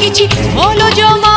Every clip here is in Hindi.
किसी बोलो जो मा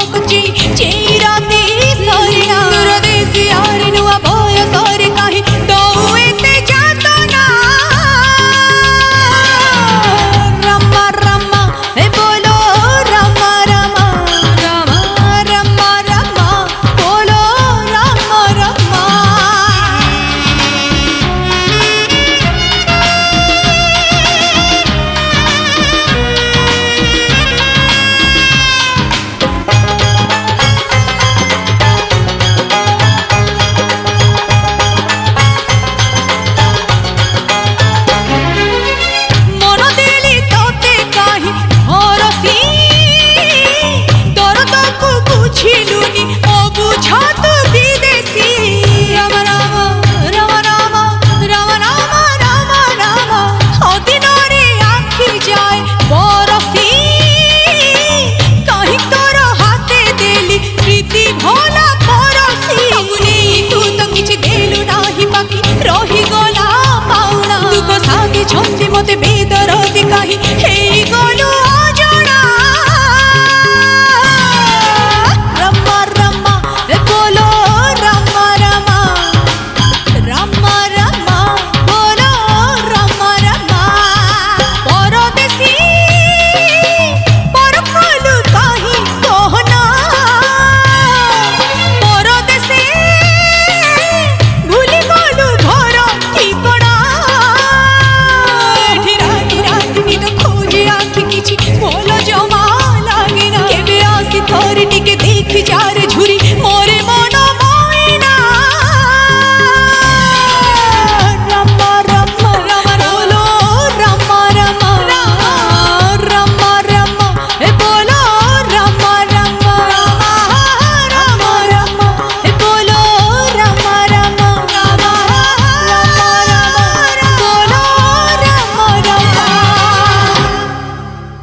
ఆకుచి చే